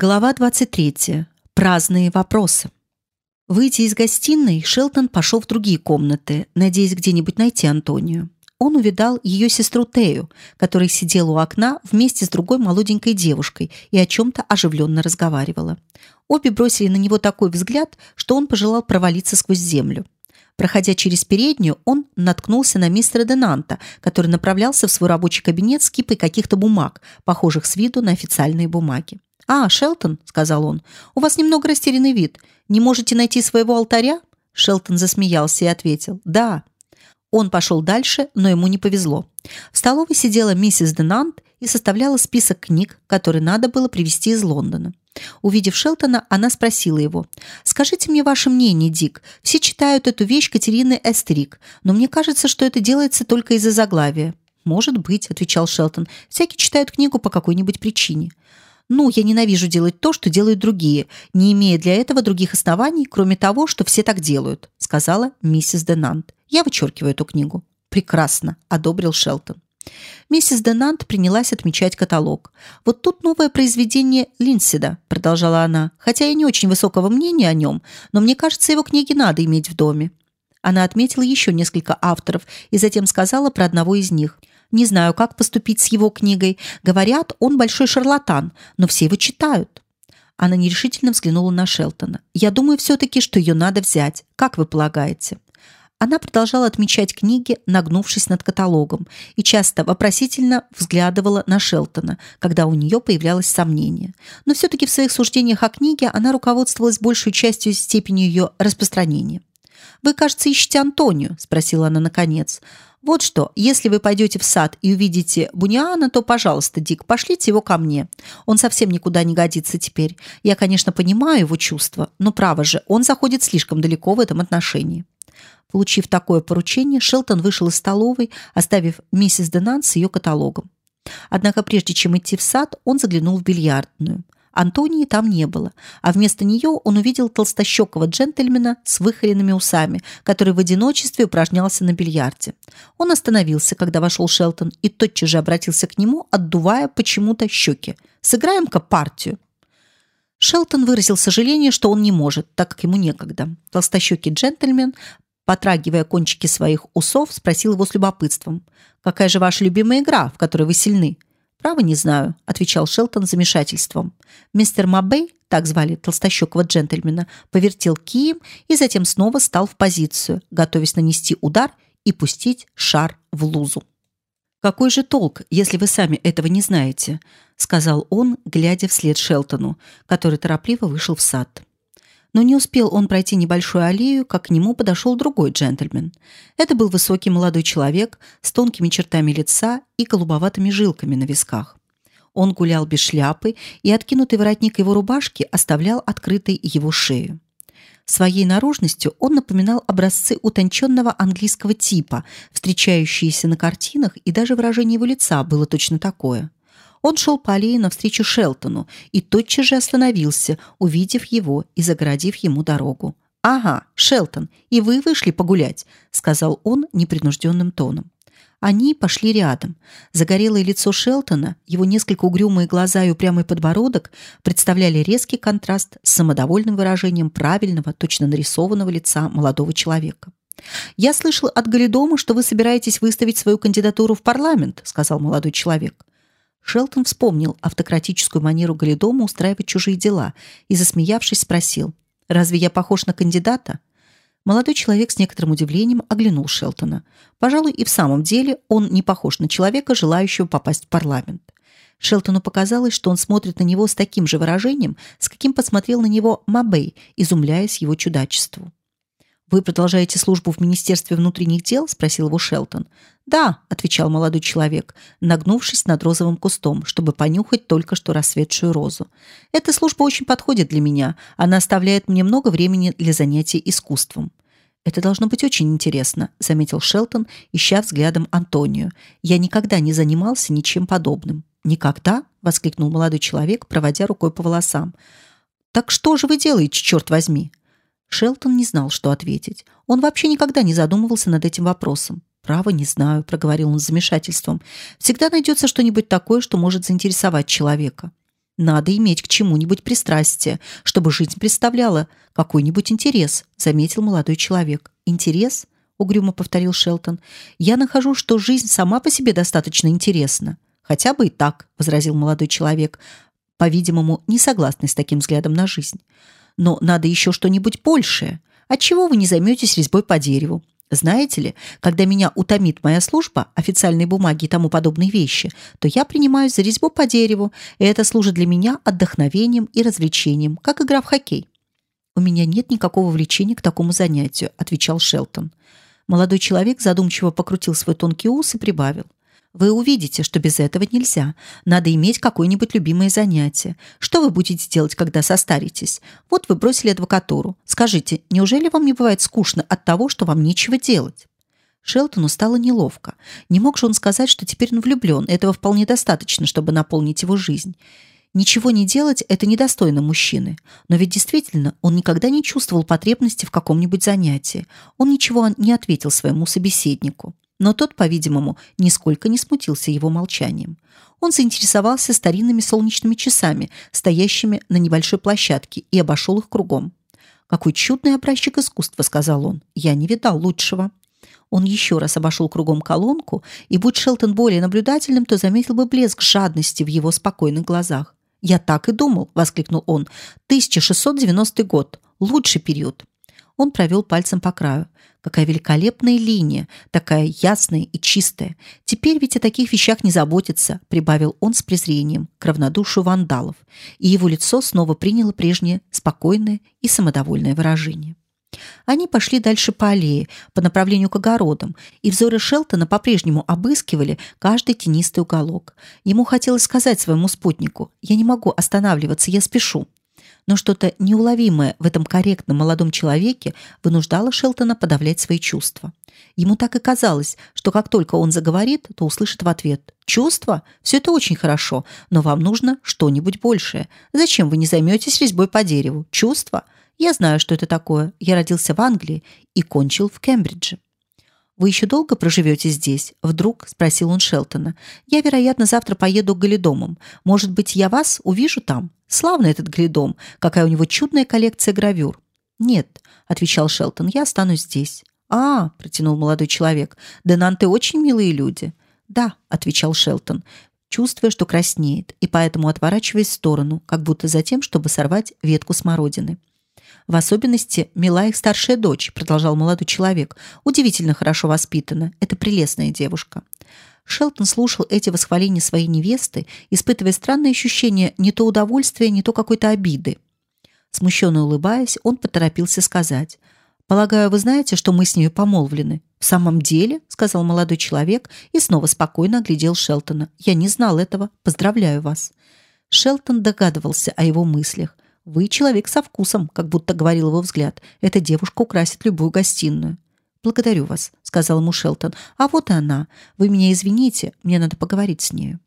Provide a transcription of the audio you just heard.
Глава 23. Праздные вопросы. Выйдя из гостиной, Шелтон пошел в другие комнаты, надеясь где-нибудь найти Антонию. Он увидал ее сестру Тею, которая сидела у окна вместе с другой молоденькой девушкой и о чем-то оживленно разговаривала. Обе бросили на него такой взгляд, что он пожелал провалиться сквозь землю. Проходя через переднюю, он наткнулся на мистера Денанта, который направлялся в свой рабочий кабинет с кипой каких-то бумаг, похожих с виду на официальные бумаги. «А, Шелтон», — сказал он, — «у вас немного растерянный вид. Не можете найти своего алтаря?» Шелтон засмеялся и ответил «Да». Он пошел дальше, но ему не повезло. В столовой сидела миссис Денант и составляла список книг, которые надо было привезти из Лондона. Увидев Шелтона, она спросила его: "Скажите мне ваше мнение, Дик. Все читают эту вещь Катерины Эстерик, но мне кажется, что это делается только из-за заглавия". "Может быть", отвечал Шелтон. "Всякий читает книгу по какой-нибудь причине". Ну, я ненавижу делать то, что делают другие, не имея для этого других оснований, кроме того, что все так делают, сказала миссис Денант. Я вычеркиваю эту книгу. Прекрасно, одобрил Шелтон. Миссис Денант принялась отмечать каталог. Вот тут новое произведение Линседа, продолжала она. Хотя я не очень высокого мнения о нем, но мне кажется, его книги надо иметь в доме. Она отметила еще несколько авторов и затем сказала про одного из них. Не знаю, как поступить с его книгой. Говорят, он большой шарлатан, но все его читают. Она нерешительно взглянула на Шелтона. Я думаю все таки что ее надо взять. Как вы полагаете? Она продолжала отмечать книги, нагнувшись над каталогом, и часто вопросительно взглядывала на Шелтона, когда у нее появлялось сомнение. Но все таки в своих суждениях о книге она руководствовалась большей частью степенью ее распространения. Вы, кажется, ищете Антонию, спросила она наконец. Вот что, если вы пойдете в сад и увидите Буниана, то, пожалуйста, Дик, пошлите его ко мне. Он совсем никуда не годится теперь. Я, конечно, понимаю его чувства, но право же, он заходит слишком далеко в этом отношении. Получив такое поручение, Шелтон вышел из столовой, оставив миссис Денан с ее каталогом. Однако прежде чем идти в сад, он заглянул в бильярдную. Антонии там не было, а вместо нее он увидел толстощекого джентльмена с выхоленными усами, который в одиночестве упражнялся на бильярде. Он остановился, когда вошел Шелтон, и тотчас же обратился к нему, отдувая почему-то щеки. «Сыграем-ка партию». Шелтон выразил сожаление, что он не может, так как ему некогда. Толстощекий джентльмен, потрагивая кончики своих усов, спросил его с любопытством. «Какая же ваша любимая игра, в которой вы сильны?» «Право не знаю», — отвечал Шелтон с замешательством. Мистер Мабей, так звали толстощекого джентльмена, повертел кием и затем снова стал в позицию, готовясь нанести удар и пустить шар в лузу. «Какой же толк, если вы сами этого не знаете?» — сказал он, глядя вслед Шелтону, который торопливо вышел в сад. Но не успел он пройти небольшую аллею, как к нему подошел другой джентльмен. Это был высокий молодой человек с тонкими чертами лица и голубоватыми жилками на висках. Он гулял без шляпы, и откинутый воротник его рубашки оставлял открытой его шею. Своей наружностью он напоминал образцы утонченного английского типа, встречающиеся на картинах, и даже выражение его лица было точно такое. Он шел по аллее навстречу Шелтону и тотчас же остановился, увидев его и загородив ему дорогу. «Ага, Шелтон, и вы вышли погулять», — сказал он непринужденным тоном. Они пошли рядом. Загорелое лицо Шелтона, его несколько угрюмые глаза и упрямый подбородок представляли резкий контраст с самодовольным выражением правильного, точно нарисованного лица молодого человека. «Я слышал от Галидома, что вы собираетесь выставить свою кандидатуру в парламент», — сказал молодой человек. Шелтон вспомнил автократическую манеру Галидома устраивать чужие дела и, засмеявшись, спросил: "Разве я похож на кандидата?" Молодой человек с некоторым удивлением оглянул Шелтона. Пожалуй, и в самом деле он не похож на человека, желающего попасть в парламент. Шелтону показалось, что он смотрит на него с таким же выражением, с каким посмотрел на него Мабей, изумляясь его чудачеству. Вы продолжаете службу в Министерстве внутренних дел? – спросил его Шелтон. Да, отвечал молодой человек, нагнувшись над розовым кустом, чтобы понюхать только что расцветшую розу. Эта служба очень подходит для меня. Она оставляет мне много времени для занятий искусством. Это должно быть очень интересно, заметил Шелтон, ища взглядом Антонию. Я никогда не занимался ничем подобным. Никогда? воскликнул молодой человек, проводя рукой по волосам. Так что же вы делаете, черт возьми? Шелтон не знал, что ответить. Он вообще никогда не задумывался над этим вопросом. «Право, не знаю», — проговорил он с замешательством. «Всегда найдется что-нибудь такое, что может заинтересовать человека». Надо иметь к чему-нибудь пристрастие, чтобы жизнь представляла какой-нибудь интерес, заметил молодой человек. Интерес? угрюмо повторил Шелтон. Я нахожу, что жизнь сама по себе достаточно интересна. Хотя бы и так, возразил молодой человек, по-видимому, не согласный с таким взглядом на жизнь. Но надо еще что-нибудь большее. Отчего вы не займетесь резьбой по дереву? Знаете ли, когда меня утомит моя служба, официальные бумаги и тому подобные вещи, то я принимаюсь за резьбу по дереву, и это служит для меня отдохновением и развлечением, как игра в хоккей. У меня нет никакого влечения к такому занятию, отвечал Шелтон. Молодой человек задумчиво покрутил свой тонкий ус и прибавил: вы увидите, что без этого нельзя. Надо иметь какое-нибудь любимое занятие. Что вы будете делать, когда состаритесь? Вот вы бросили адвокатуру. Скажите, неужели вам не бывает скучно от того, что вам нечего делать? Шелтону стало неловко. Не мог же он сказать, что теперь он влюблен. Этого вполне достаточно, чтобы наполнить его жизнь. Ничего не делать – это недостойно мужчины. Но ведь действительно он никогда не чувствовал потребности в каком-нибудь занятии. Он ничего не ответил своему собеседнику но тот, по-видимому, нисколько не смутился его молчанием. Он заинтересовался старинными солнечными часами, стоящими на небольшой площадке, и обошел их кругом. «Какой чудный образчик искусства», — сказал он. «Я не видал лучшего». Он еще раз обошел кругом колонку, и, будь Шелтон более наблюдательным, то заметил бы блеск жадности в его спокойных глазах. «Я так и думал», — воскликнул он. «1690 год. Лучший период». Он провел пальцем по краю. Какая великолепная линия, такая ясная и чистая. Теперь ведь о таких вещах не заботится, прибавил он с презрением к равнодушию вандалов, и его лицо снова приняло прежнее спокойное и самодовольное выражение. Они пошли дальше по аллее, по направлению к огородам, и взоры Шелтона по-прежнему обыскивали каждый тенистый уголок. Ему хотелось сказать своему спутнику: "Я не могу останавливаться, я спешу" но что-то неуловимое в этом корректном молодом человеке вынуждало Шелтона подавлять свои чувства. Ему так и казалось, что как только он заговорит, то услышит в ответ: "Чувства? Все это очень хорошо, но вам нужно что-нибудь большее. Зачем вы не займетесь резьбой по дереву? Чувства? Я знаю, что это такое. Я родился в Англии и кончил в Кембридже". Вы еще долго проживете здесь? Вдруг спросил он Шелтона. Я, вероятно, завтра поеду к Галидомам. Может быть, я вас увижу там. Славный этот Галидом, какая у него чудная коллекция гравюр. Нет, отвечал Шелтон. Я останусь здесь. А, протянул молодой человек. Денанты очень милые люди. Да, отвечал Шелтон, чувствуя, что краснеет, и поэтому отворачиваясь в сторону, как будто за тем, чтобы сорвать ветку смородины. В особенности мила их старшая дочь, продолжал молодой человек, удивительно хорошо воспитана. Это прелестная девушка. Шелтон слушал эти восхваления своей невесты, испытывая странное ощущение не то удовольствия, не то какой-то обиды. Смущенно улыбаясь, он поторопился сказать: "Полагаю, вы знаете, что мы с ней помолвлены?" "В самом деле?" сказал молодой человек и снова спокойно оглядел Шелтона. "Я не знал этого. Поздравляю вас." Шелтон догадывался о его мыслях. Вы человек со вкусом, как будто говорил его взгляд. Эта девушка украсит любую гостиную. Благодарю вас, сказал ему Шелтон. А вот и она. Вы меня извините, мне надо поговорить с ней.